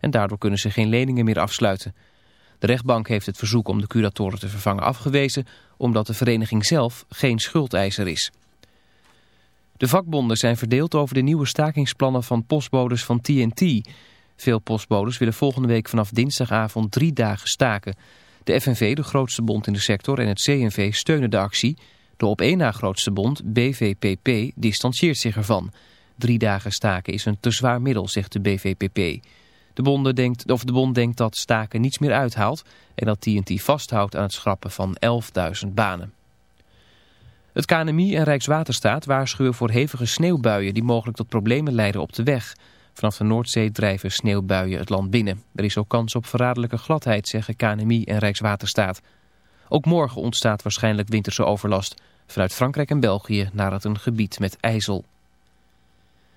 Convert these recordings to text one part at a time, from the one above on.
en daardoor kunnen ze geen leningen meer afsluiten. De rechtbank heeft het verzoek om de curatoren te vervangen afgewezen omdat de vereniging zelf geen schuldeiser is. De vakbonden zijn verdeeld over de nieuwe stakingsplannen van postbodes van TNT. Veel postbodes willen volgende week vanaf dinsdagavond drie dagen staken. De FNV, de grootste bond in de sector, en het CNV steunen de actie. De op één na grootste bond, BVPP, distancieert zich ervan. Drie dagen staken is een te zwaar middel, zegt de BVPP. De, bonden denkt, of de bond denkt dat staken niets meer uithaalt en dat TNT vasthoudt aan het schrappen van 11.000 banen. Het KNMI en Rijkswaterstaat waarschuwen voor hevige sneeuwbuien die mogelijk tot problemen leiden op de weg. Vanaf de Noordzee drijven sneeuwbuien het land binnen. Er is ook kans op verraderlijke gladheid, zeggen KNMI en Rijkswaterstaat. Ook morgen ontstaat waarschijnlijk winterse overlast vanuit Frankrijk en België naar het een gebied met ijzel.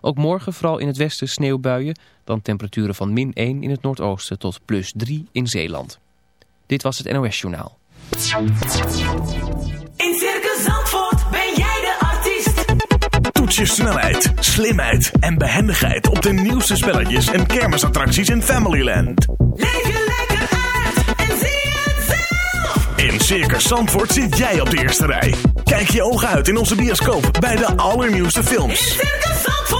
Ook morgen vooral in het westen sneeuwbuien. Dan temperaturen van min 1 in het noordoosten tot plus 3 in Zeeland. Dit was het NOS Journaal. In Circus Zandvoort ben jij de artiest. Toets je snelheid, slimheid en behendigheid op de nieuwste spelletjes en kermisattracties in Familyland. Leef je lekker uit en zie het zelf. In Circus Zandvoort zit jij op de eerste rij. Kijk je ogen uit in onze bioscoop bij de allernieuwste In films. Circus Zandvoort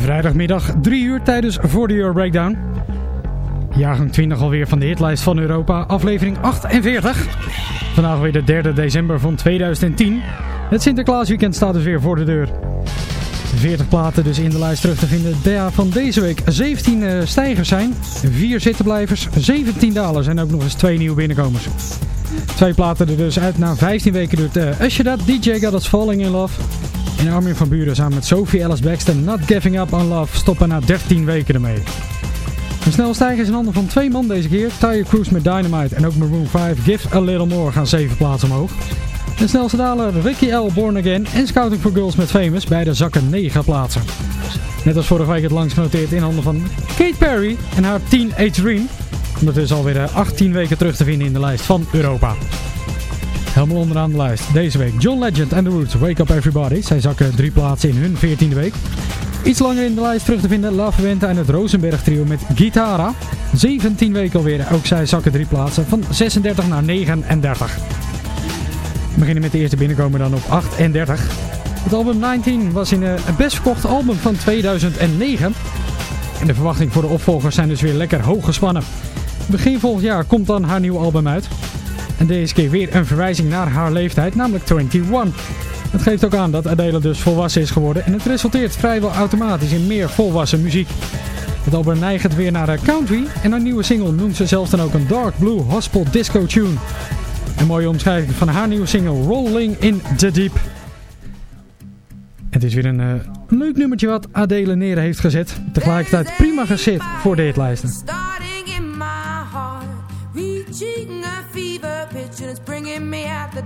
Vrijdagmiddag 3 uur tijdens voor de Euro Breakdown. Jaargang 20 alweer van de hitlijst van Europa, aflevering 48. Vandaag weer de 3 december van 2010. Het Sinterklaasweekend staat dus weer voor de deur. 40 platen dus in de lijst terug te vinden. Ja, van deze week 17 eh, stijgers zijn, 4 zittenblijvers, 17 dalers en ook nog eens 2 nieuwe binnenkomers. Twee platen er dus uit na 15 weken doet uh, Usher dat, DJ Got Us Falling In Love. En Armin van Buren samen met Sophie Ellis Baxter Not Giving Up On Love stoppen na 13 weken ermee. Een snel stijger is in handen van twee man deze keer. Tyre Cruise met Dynamite en ook Maroon 5 Give A Little More gaan 7 plaatsen omhoog. De snelste daler Ricky L. Born Again en Scouting for Girls met Famous beide zakken 9 plaatsen. Net als vorige week het langst genoteerd in handen van Kate Perry en haar Teenage Dream. Ondertussen alweer eh, 18 weken terug te vinden in de lijst van Europa. Helemaal onderaan de lijst. Deze week John Legend en The Roots, Wake Up Everybody. Zij zakken drie plaatsen in hun 14e week. Iets langer in de lijst terug te vinden, La Fuente en het Rosenberg trio met Guitara. 17 weken alweer, ook zij zakken drie plaatsen van 36 naar 39. We beginnen met de eerste binnenkomen dan op 38. Het album 19 was in eh, het best verkochte album van 2009. En de verwachtingen voor de opvolgers zijn dus weer lekker hoog gespannen. Begin volgend jaar komt dan haar nieuwe album uit. En deze keer weer een verwijzing naar haar leeftijd, namelijk 21. Het geeft ook aan dat Adele dus volwassen is geworden en het resulteert vrijwel automatisch in meer volwassen muziek. Het album neigt weer naar eh, country en haar nieuwe single noemt ze zelfs dan ook een dark blue gospel disco tune. Een mooie omschrijving van haar nieuwe single Rolling in the Deep. Het is weer een uh, leuk nummertje wat Adele neer heeft gezet. Tegelijkertijd prima gezet voor de hitlijsten.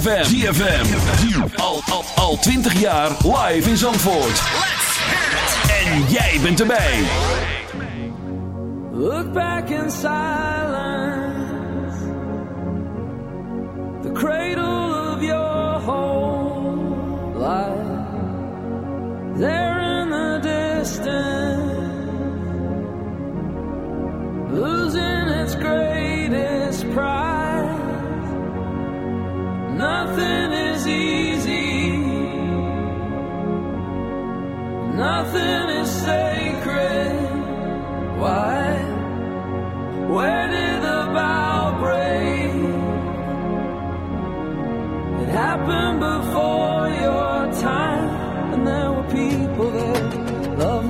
ZFM. ZFM. Al, al, al 20 jaar live in Zandvoort. En jij bent erbij. Look back in silence. The cradle of your whole life. There in the distance. Losing its greatest pride. Nothing is easy. Nothing is sacred. Why? Where did the bow break? It happened before your time, and there were people there. Love.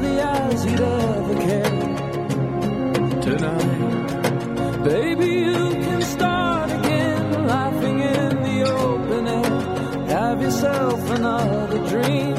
Another dream.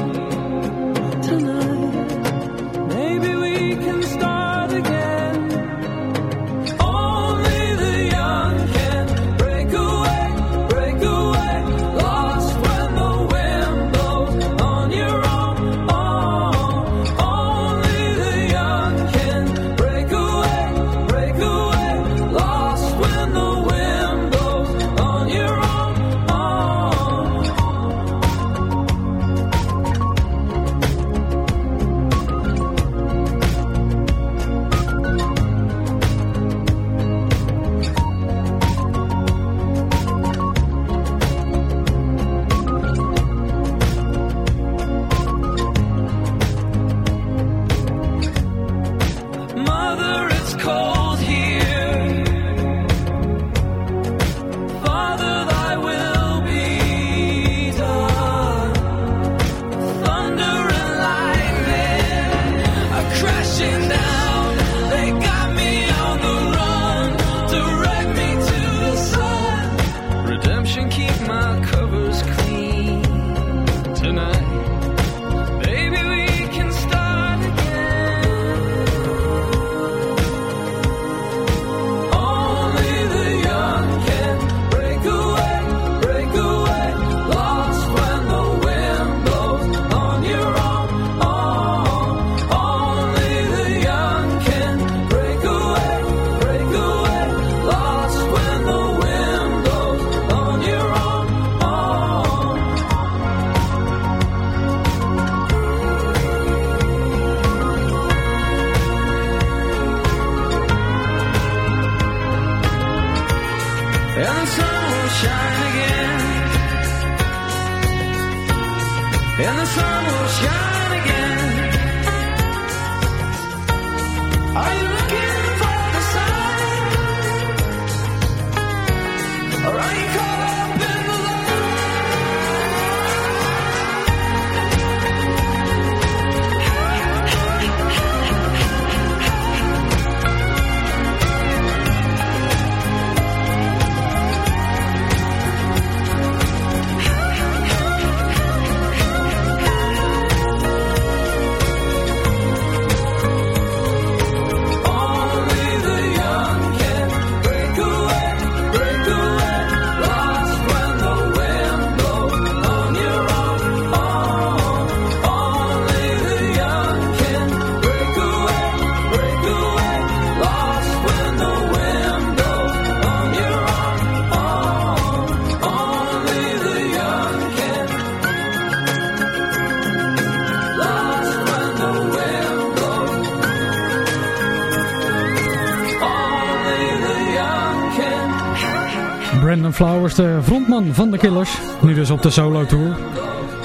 Frontman van de Killers, nu dus op de solo tour.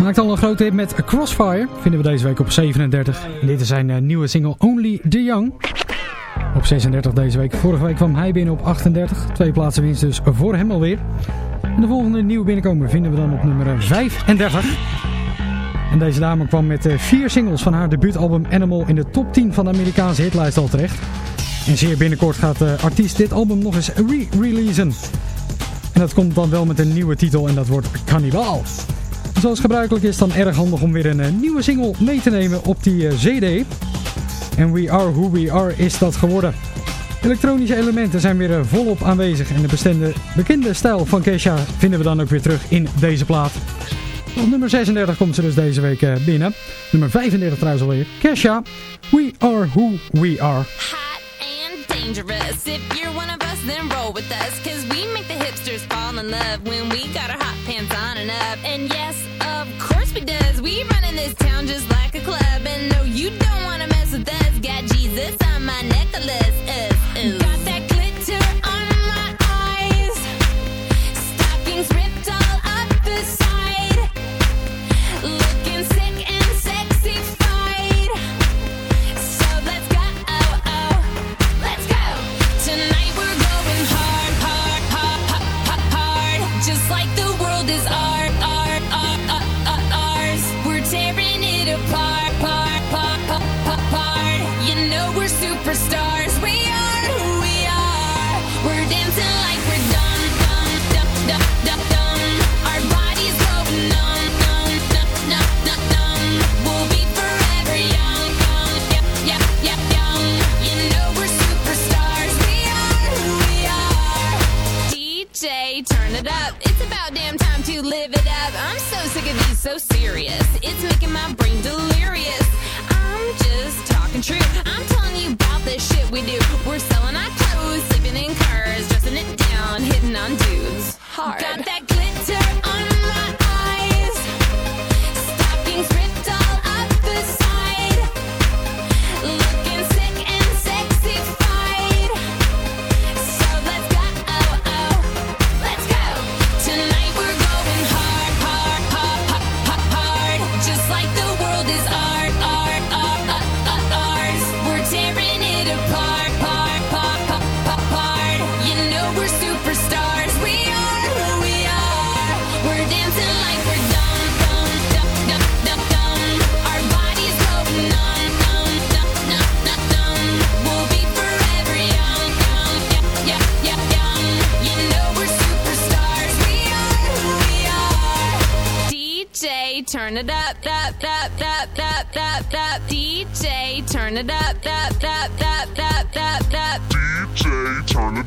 Maakt al een grote hit met Crossfire, vinden we deze week op 37. En dit is zijn eh, nieuwe single Only the Young. Op 36 deze week. Vorige week kwam hij binnen op 38. Twee plaatsen winst dus voor hem alweer. En de volgende nieuwe binnenkomer vinden we dan op nummer 35. En deze dame kwam met eh, vier singles van haar debuutalbum Animal in de top 10 van de Amerikaanse hitlijst al terecht. En zeer binnenkort gaat de artiest dit album nog eens re-releasen. En dat komt dan wel met een nieuwe titel en dat wordt Cannibal. Zoals gebruikelijk is dan erg handig om weer een eh, nieuwe single mee te nemen op die eh, CD. En We Are Who We Are is dat geworden. Elektronische elementen zijn weer eh, volop aanwezig en de bestende, bekende stijl van Kesha vinden we dan ook weer terug in deze plaat. Op nummer 36 komt ze dus deze week binnen. Nummer 35 trouwens alweer. Kesha, We Are Who We Are. dangerous. If you're one of then roll with us. Cause we make the hipsters fall in love when we got our hot pants on and up. And yes, of course we does. We run in this town just like a club. And no, you don't DJ, turn the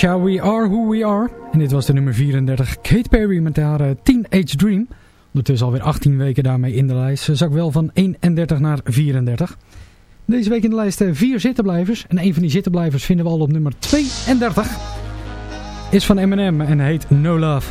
We Are Who We Are. En dit was de nummer 34, Kate Perry met haar eh, Teenage Dream. Ondertussen alweer 18 weken daarmee in de lijst. Ze zak wel van 31 naar 34. Deze week in de lijst eh, vier zittenblijvers. En een van die zittenblijvers vinden we al op nummer 32. Is van Eminem en heet No Love.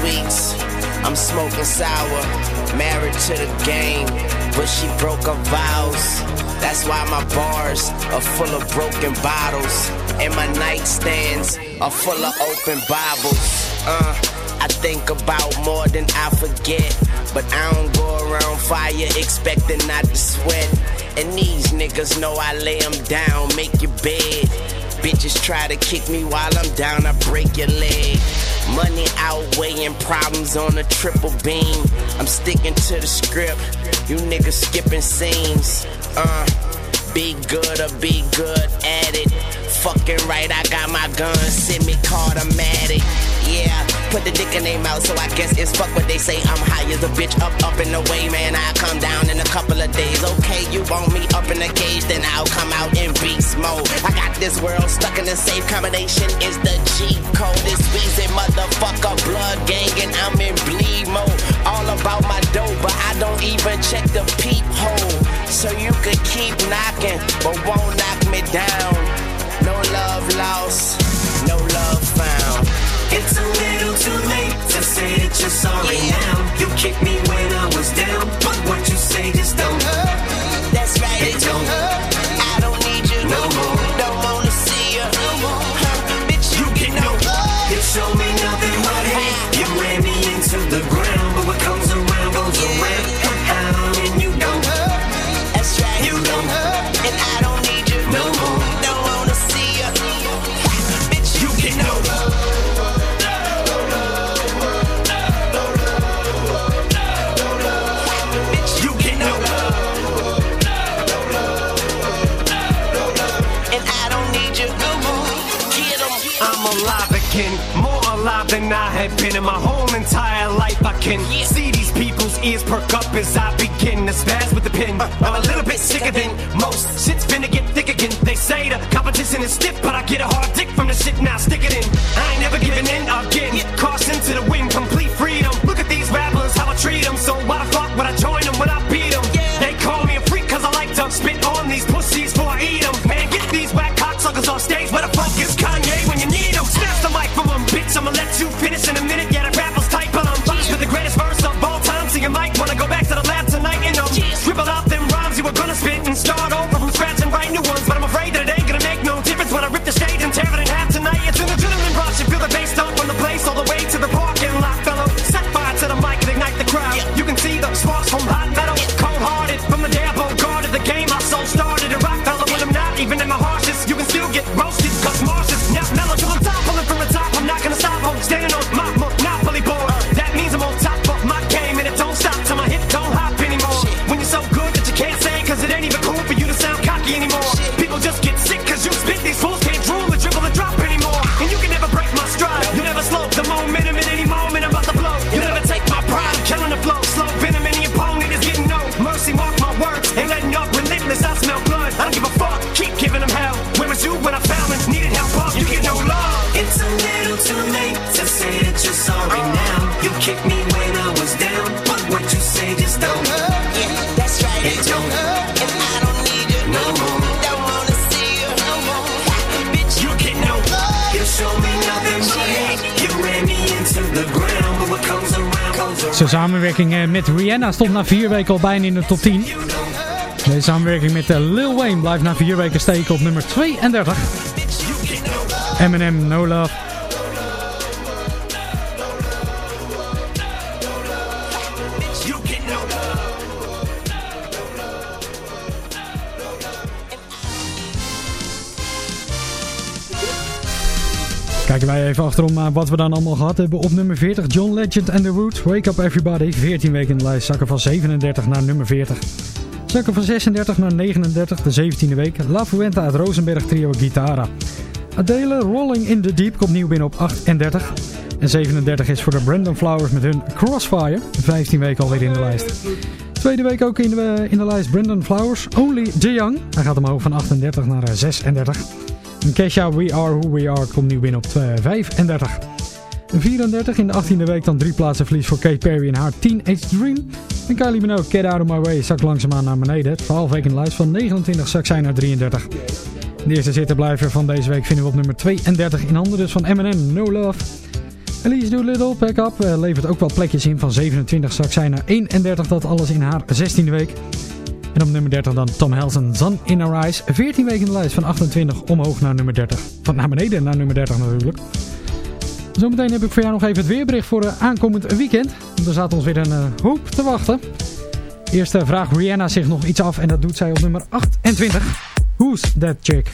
Sweets, I'm smoking sour. Married to the game, but she broke her vows. That's why my bars are full of broken bottles. And my nightstands are full of open Bibles. Uh, I think about more than I forget. But I don't go around fire expecting not to sweat. And these niggas know I lay 'em down, make your bed. Bitches try to kick me while I'm down, I break your leg. Money outweighing problems on a triple beam. I'm sticking to the script, you niggas skipping scenes. Uh, be good or be good at it. Fucking right, I got my gun, send semi-automatic. Yeah, put the dick in their mouth, so I guess it's fuck what they say. I'm high as a bitch, up, up in the way, man. I come down in a couple of days. Okay, you want me up in the cage, then I'll come out in beast mode. I got this world stuck in a safe combination. Is the G code? This Weezy motherfucker, blood gang, and I'm in bleed mode. All about my dough, but I don't even check the peephole. So you could keep knocking, but won't knock me down. No love lost, no love found. It's a little too late to say that you're sorry now. You kicked me when I was down, but what you say just don't have been in my whole entire life. I can see these people's ears perk up as I begin to spaz with the pen. Uh, I'm a little bit sicker than most. Shit's finna get thick again. They say the competition is stiff, but I get a hard dick from the shit. Now stick it in. Zijn samenwerking eh, met Rihanna stond na vier weken al bijna in de top 10. Deze samenwerking met eh, Lil Wayne blijft na vier weken steken op nummer 32. Eminem, No Love. Kijken wij even achterom naar wat we dan allemaal gehad hebben. Op nummer 40 John Legend and The Roots. Wake Up Everybody. 14 weken in de lijst. Zakken van 37 naar nummer 40. Zakken van 36 naar 39. De 17e week. La Fuenta uit Rosenberg trio Guitarra. Adele Rolling in the Deep komt nieuw binnen op 38. En 37 is voor de Brandon Flowers met hun Crossfire. 15 weken alweer in de lijst. Tweede week ook in de, in de lijst Brandon Flowers. Only the Young. Hij gaat omhoog van 38 naar eh, 36. Kesha We Are Who We Are komt nieuw binnen op eh, 35. En 34 in de 18e week dan drie plaatsen verlies voor Kate Perry en haar Teenage Dream. En Kylie Minogue, Get Out of My Way, zakt langzaamaan naar beneden. 12 weken in de lijst van 29 zakt zij naar 33. De eerste zittenblijver van deze week vinden we op nummer 32 in handen dus van Eminem, No Love. Elise Doolittle, Pack Up, eh, levert ook wel plekjes in van 27 zakt zij naar 31. Dat alles in haar 16e week. En op nummer 30 dan Tom Helsen, Sun in Our Eyes. 14 weken in de lijst van 28 omhoog naar nummer 30. Van naar beneden naar nummer 30 natuurlijk. Zometeen heb ik voor jou nog even het weerbericht voor uh, aankomend weekend. Want er staat ons weer een uh, hoop te wachten. Eerst vraagt Rihanna zich nog iets af en dat doet zij op nummer 28. Who's that chick?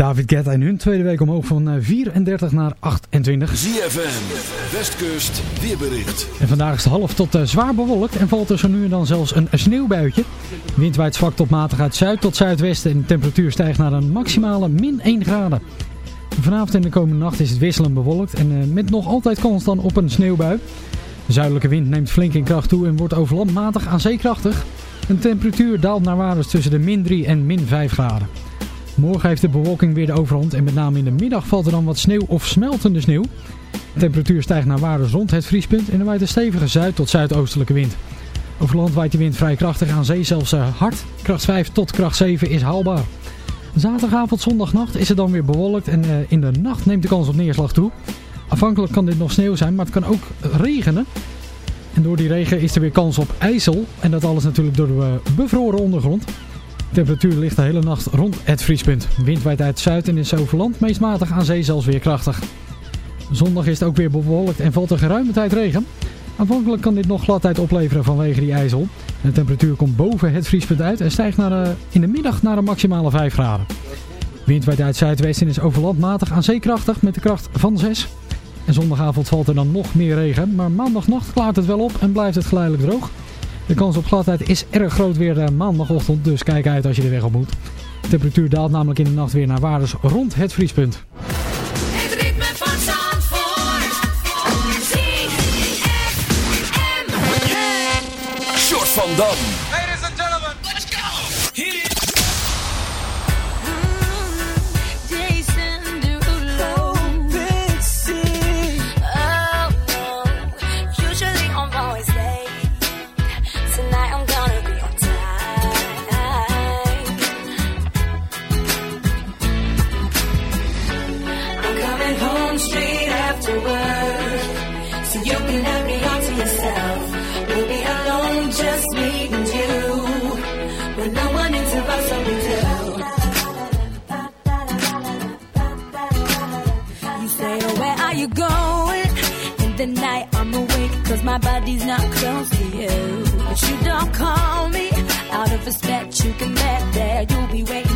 David Guetta in hun tweede week omhoog van eh, 34 naar 28. ZFM, Westkust, weerbericht. En vandaag is het half tot eh, zwaar bewolkt en valt er zo nu en dan zelfs een sneeuwbuitje. Wind waait zwak tot matig uit zuid tot zuidwesten en de temperatuur stijgt naar een maximale min 1 graden. Vanavond en de komende nacht is het wisselend bewolkt en eh, met nog altijd kans dan op een sneeuwbui. De zuidelijke wind neemt flink in kracht toe en wordt over land matig aan zee krachtig. En de temperatuur daalt naar waardes tussen de min 3 en min 5 graden. Morgen heeft de bewolking weer de overhand en met name in de middag valt er dan wat sneeuw of smeltende sneeuw. De temperatuur stijgt naar waardes rond het vriespunt en er waait een stevige zuid- tot zuidoostelijke wind. Over land waait de wind vrij krachtig aan zee zelfs eh, hard. Kracht 5 tot kracht 7 is haalbaar. Zaterdagavond, zondagnacht is het dan weer bewolkt en eh, in de nacht neemt de kans op neerslag toe. Afhankelijk kan dit nog sneeuw zijn, maar het kan ook regenen. En door die regen is er weer kans op ijzel. En dat alles natuurlijk door de eh, bevroren ondergrond temperatuur ligt de hele nacht rond het vriespunt. Wind waait uit Zuiden is overland matig aan zee zelfs weer krachtig. Zondag is het ook weer bewolkt en valt er geruime tijd regen. Aanvankelijk kan dit nog gladheid opleveren vanwege die ijzel. De temperatuur komt boven het vriespunt uit en stijgt naar, eh, in de middag naar een maximale 5 graden. Wind waait uit zuidwesten is overland matig aan zeekrachtig met de kracht van 6. En zondagavond valt er dan nog meer regen, maar maandagnacht klaart het wel op en blijft het geleidelijk droog. De kans op gladheid is erg groot weer eh, maandagochtend, dus kijk uit als je de weg op moet. De temperatuur daalt namelijk in de nacht weer naar waardes rond het vriespunt. Het ritme van Zandvoort. C van Dam. Cause my body's not close to you. But you don't call me out of respect. You can bet that you'll be waiting.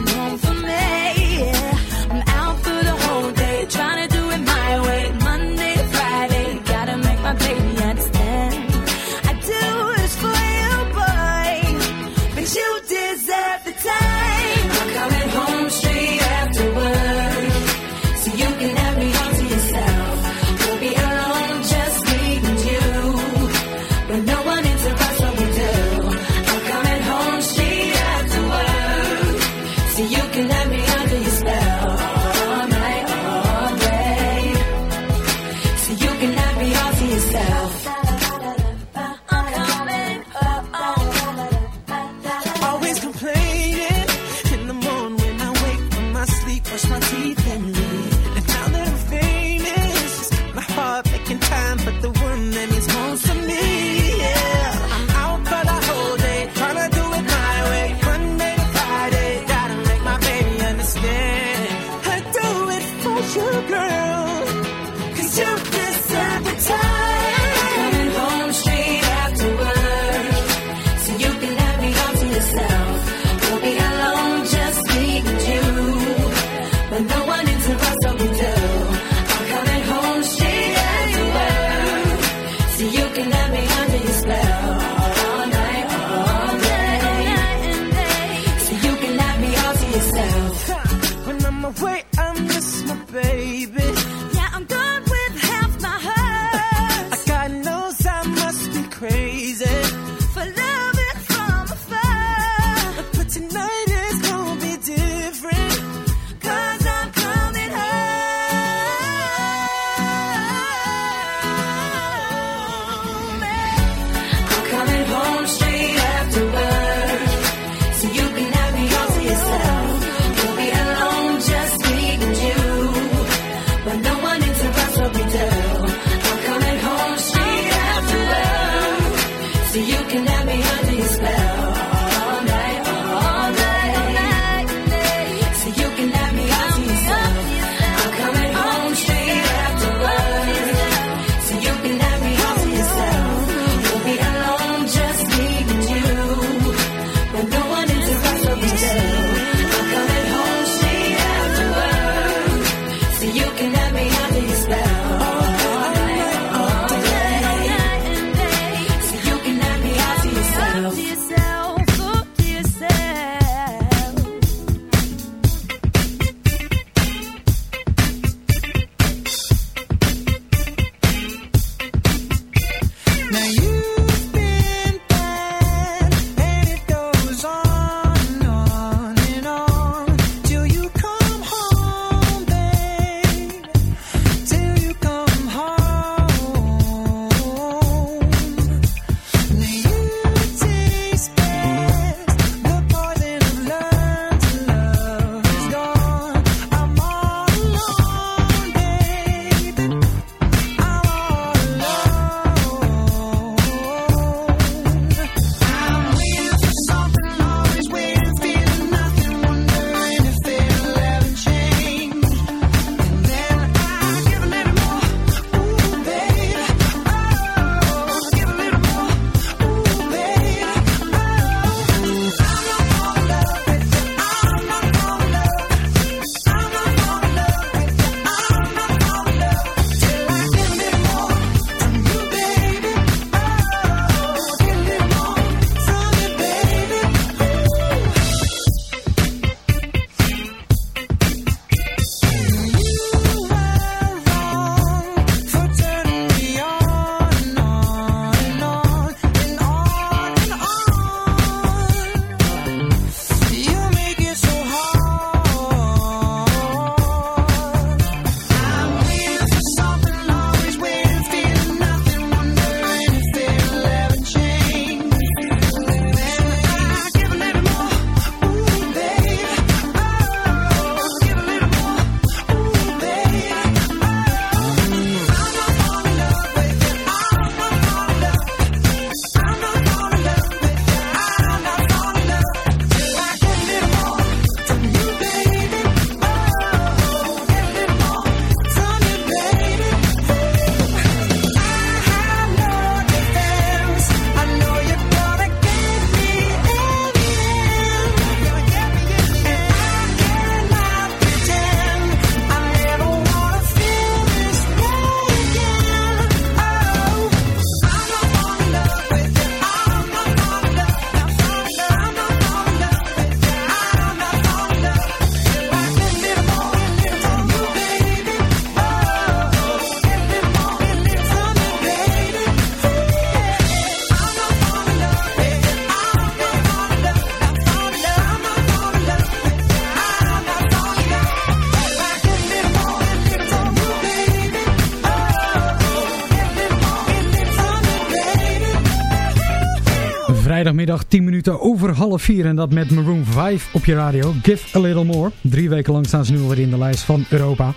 Vrijdagmiddag 10 minuten over half 4 en dat met Maroon 5 op je radio. Give a Little More. Drie weken lang staan ze nu alweer in de lijst van Europa.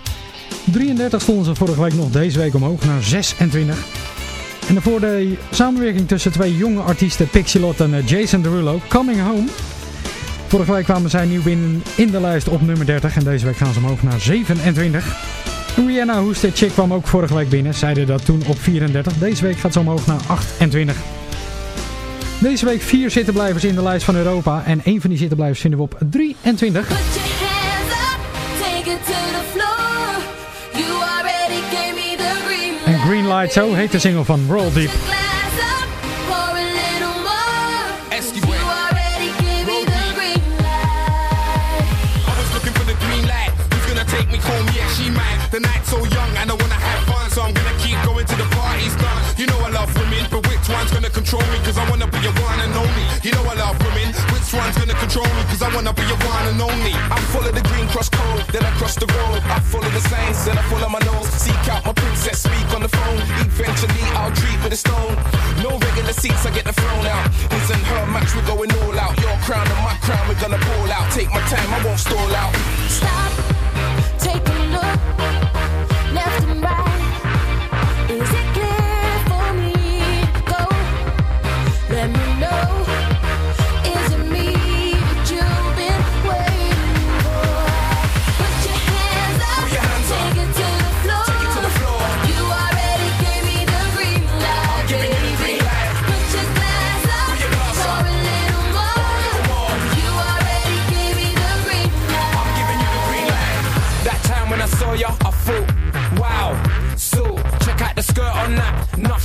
33 stonden ze vorige week nog, deze week omhoog naar 26. En daarvoor de samenwerking tussen twee jonge artiesten, Pixelot en eh, Jason Derulo, Coming Home. Vorige week kwamen zij nieuw binnen in de lijst op nummer 30 en deze week gaan ze omhoog naar 27. Rihanna That Chick kwam ook vorige week binnen, zeiden dat toen op 34. Deze week gaat ze omhoog naar 28. Deze week vier zittenblijvers in de lijst van Europa en één van die zittenblijvers vinden we op 23. Hands up, take it to the floor. You already gave me the green En Green Light, zo heet de single van Roll Deep. glass up, pour a little more. One's gonna control me? Cause I wanna be your one and only. You know I love women, which one's gonna control me? Cause I wanna be your one and only. I'm full of the green cross code, then I cross the road. I follow the signs, then I follow my nose. Seek out my princess, speak on the phone. Eventually I'll treat with a stone. No regular seats, I get the throne out. His and her match, we're going all out. Your crown and my crown, we're gonna pull out. Take my time, I won't stall out. Stop, take a look, left and right.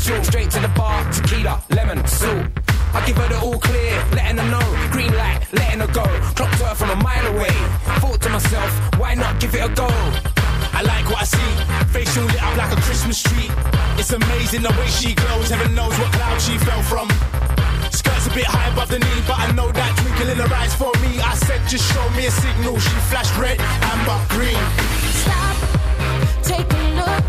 Straight to the bar, tequila, lemon, salt. I give her the all clear, letting her know. Green light, letting her go. Clocked her from a mile away. Thought to myself, why not give it a go? I like what I see, facial lit up like a Christmas tree. It's amazing the way she glows, heaven knows what cloud she fell from. Skirt's a bit high above the knee, but I know that twinkle in her eyes for me. I said, just show me a signal. She flashed red, amber, green. Stop, take a look,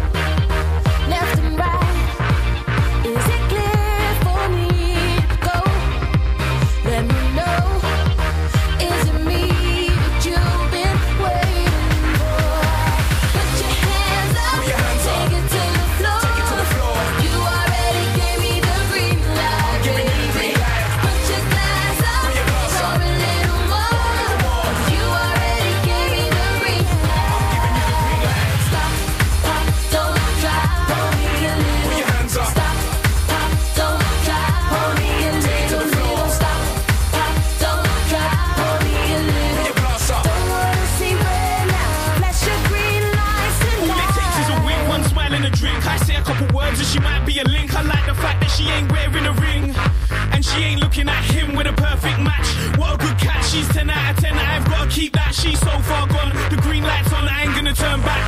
turn back.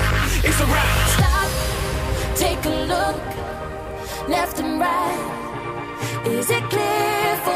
It's a wrap. Stop, take a look, left and right. Is it clear for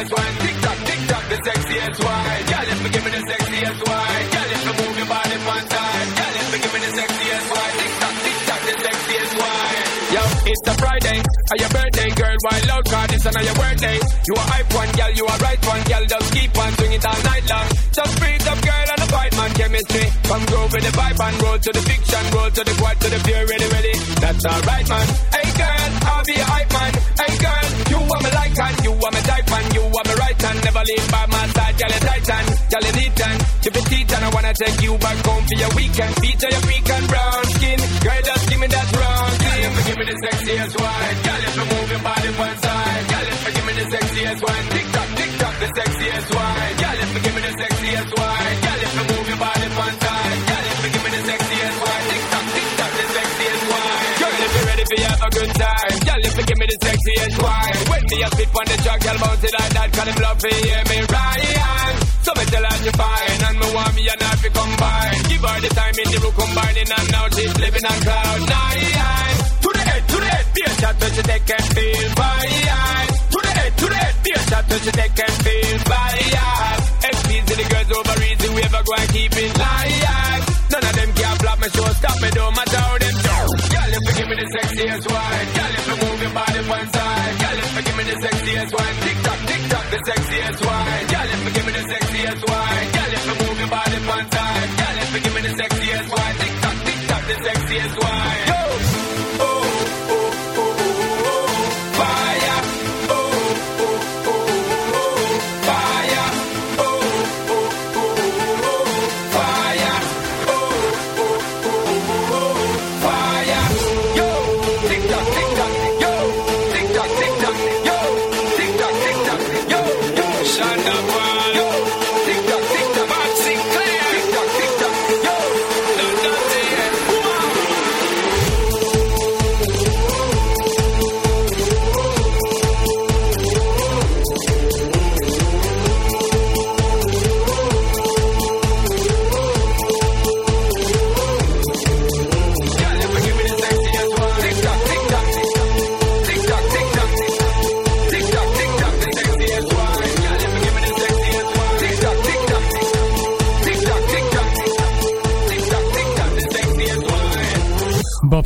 Sexiest wine. Tick tock, tick tock, the sexiest wine. Girl, if you give me the sexiest wine. Girl, if you move your body one side. Girl, if you give me the sexiest wine. Tick tock, tick tock, the sexiest wine. Yo, it's a Friday, are your birthday, girl. Out, cause this is your birthday. You a hype one, girl. You a right one, girl. Just keep on swing it all night long. Just breathe up, girl, and a fight man chemistry. Come groove with the vibe and roll to the fiction, roll to the quad, to the pure, ready, ready. That's alright, man. Hey, girl, I'll be a hype man. Take you back home for your weekend. Feature your freak and brown skin, girl, just give me that round thing. Give me the sexiest wine, girl, if move your body one side, girl, if give me the sexiest wine, tick tock, tick tock, the sexiest wine, girl, if give me the sexiest wine, girl, if move your body one side, girl, if give me the sexiest wine, tick tock, tick tock, the sexiest wine, girl, if you ready for have a good time, girl, if give me the sexiest wine, when me a spit on the track, girl, bounce it like that, cause them love to hear me right, so me tell her you fine, and me want me and her to combine, give her the time in the room combining, and now she's living on cloud nine, to the head, to the head, be a shot that you take and feel fine, to the head, to the head, be a shot that you take and feel fine, XP's to the girls over easy, we ever go and keep it live, none of them can flop me, show stop me, don't matter how them do, girl, if you give me the sexiest wine, girl, if you move your body one side, girl, if you give me the sexiest wine,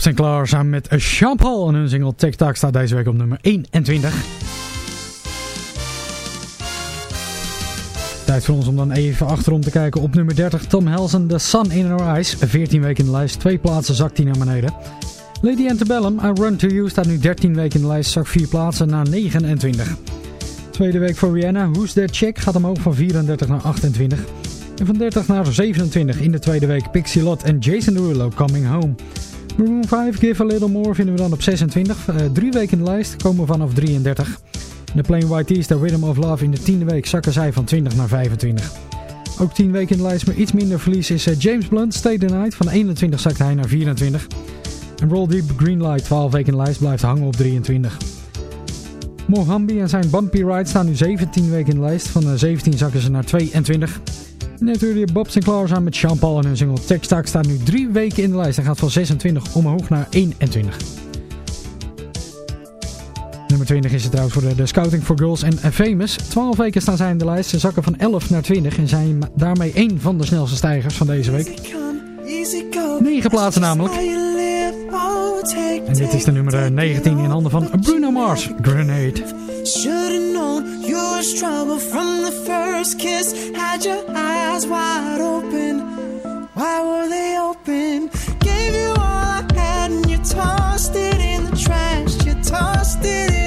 Bob Sinclair samen met Sean Paul en hun single Tic staat deze week op nummer 21. Tijd voor ons om dan even achterom te kijken op nummer 30. Tom Helsen, The Sun in Our Eyes. 14 weken in de lijst, twee plaatsen zakt hij naar beneden. Lady Antebellum, I Run To You staat nu 13 weken in de lijst, zakt 4 plaatsen naar 29. Tweede week voor Rihanna, Who's That Chick gaat omhoog van 34 naar 28. En van 30 naar 27 in de tweede week Pixie Lott en Jason Derulo Coming Home. Maroon 5, Give a Little More vinden we dan op 26. Uh, drie weken in de lijst, komen we vanaf 33. De Plain White Tees, The Rhythm of Love in de tiende week zakken zij van 20 naar 25. Ook 10 weken in de lijst, maar iets minder verlies is uh, James Blunt, Stay the Night. Van 21 zakt hij naar 24. En Roll Deep Greenlight, 12 weken in de lijst, blijft hangen op 23. Mohambi en zijn Bumpy Ride staan nu 17 weken in de lijst. Van uh, 17 zakken ze naar 22. Net hoorde je Bob Sinclair samen met Sean Paul en hun single Tech Stack staat nu 3 weken in de lijst. Hij gaat van 26 omhoog naar 21. Nummer 20 is het trouwens voor de, de Scouting for Girls en Famous. 12 weken staan zij in de lijst. Ze zakken van 11 naar 20 en zijn daarmee één van de snelste stijgers van deze week. 9 plaatsen namelijk. En dit is de nummer 19 in handen van Bruno Mars, Grenade. Should've known you was trouble from the first kiss. Had your eyes wide open. Why were they open? Gave you all I had and you tossed it in the trash. You tossed it in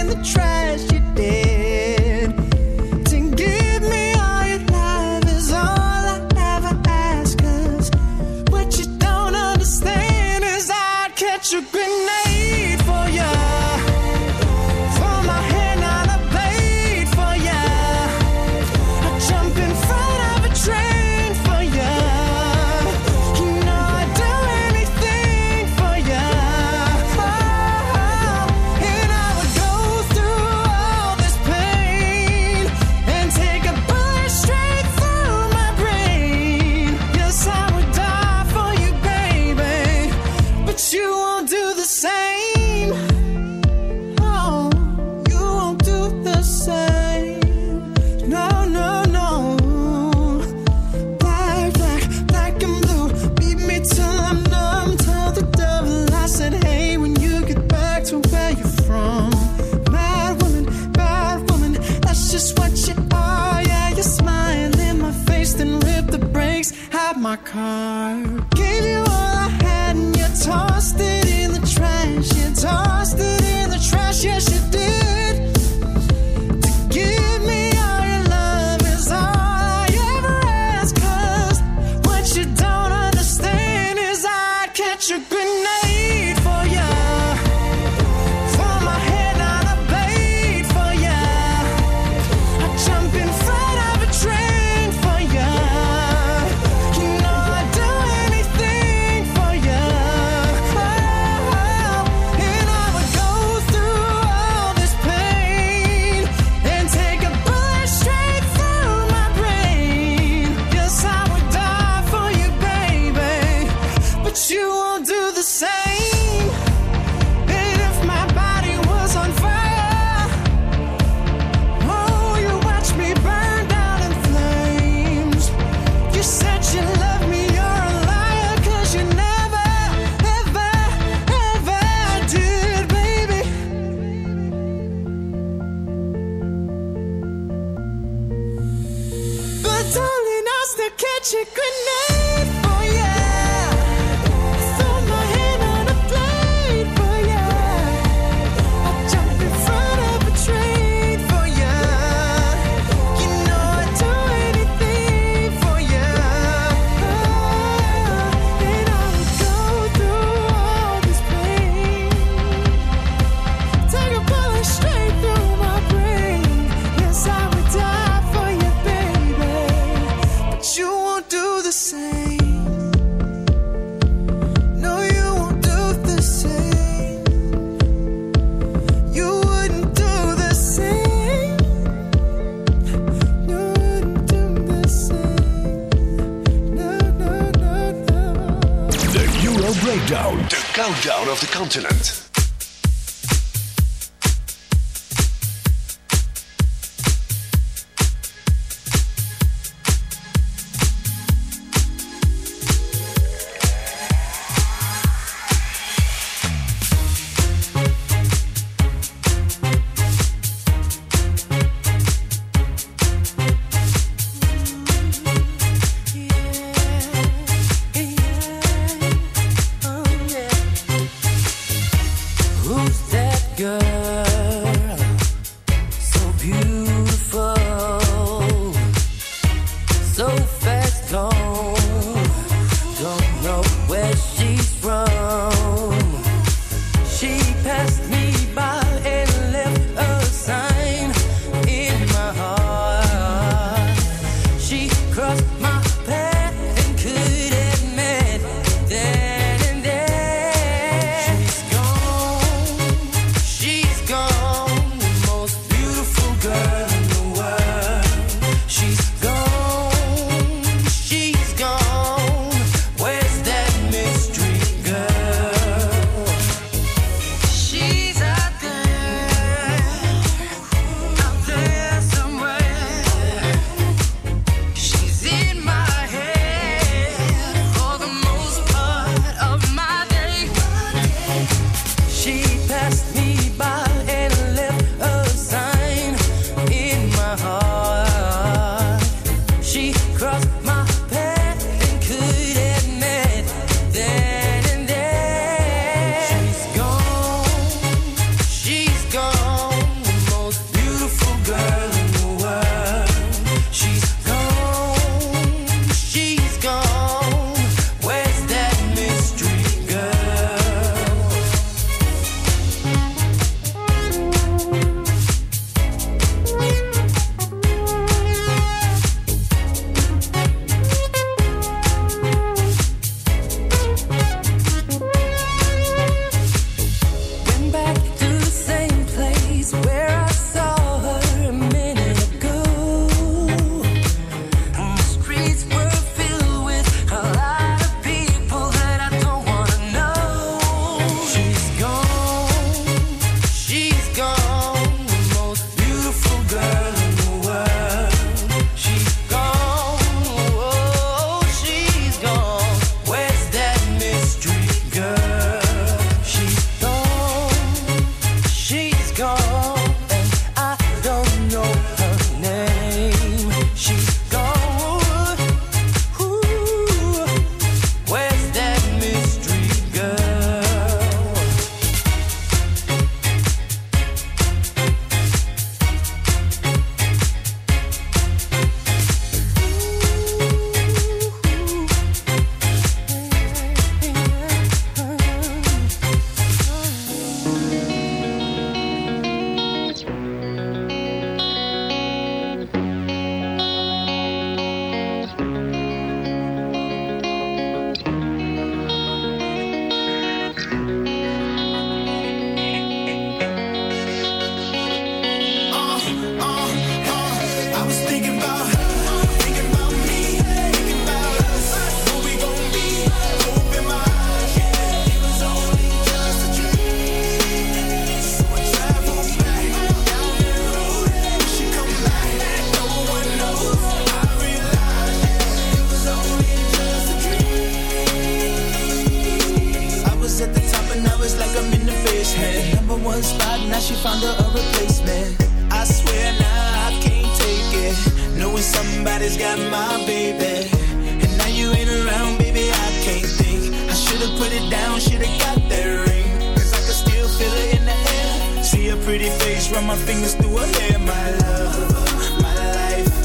fingers through her hair. My love, my life,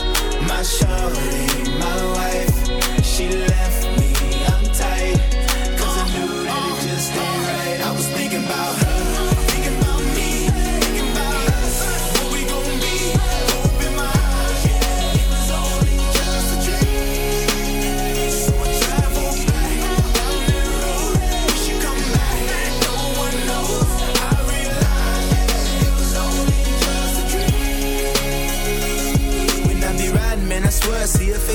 my shorty,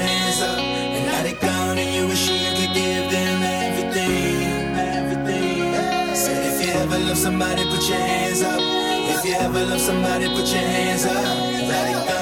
Hands up. And now they gone and you wish you could give them everything, everything. Said if you ever love somebody, put your hands up. If you ever love somebody, put your hands up. Now they gone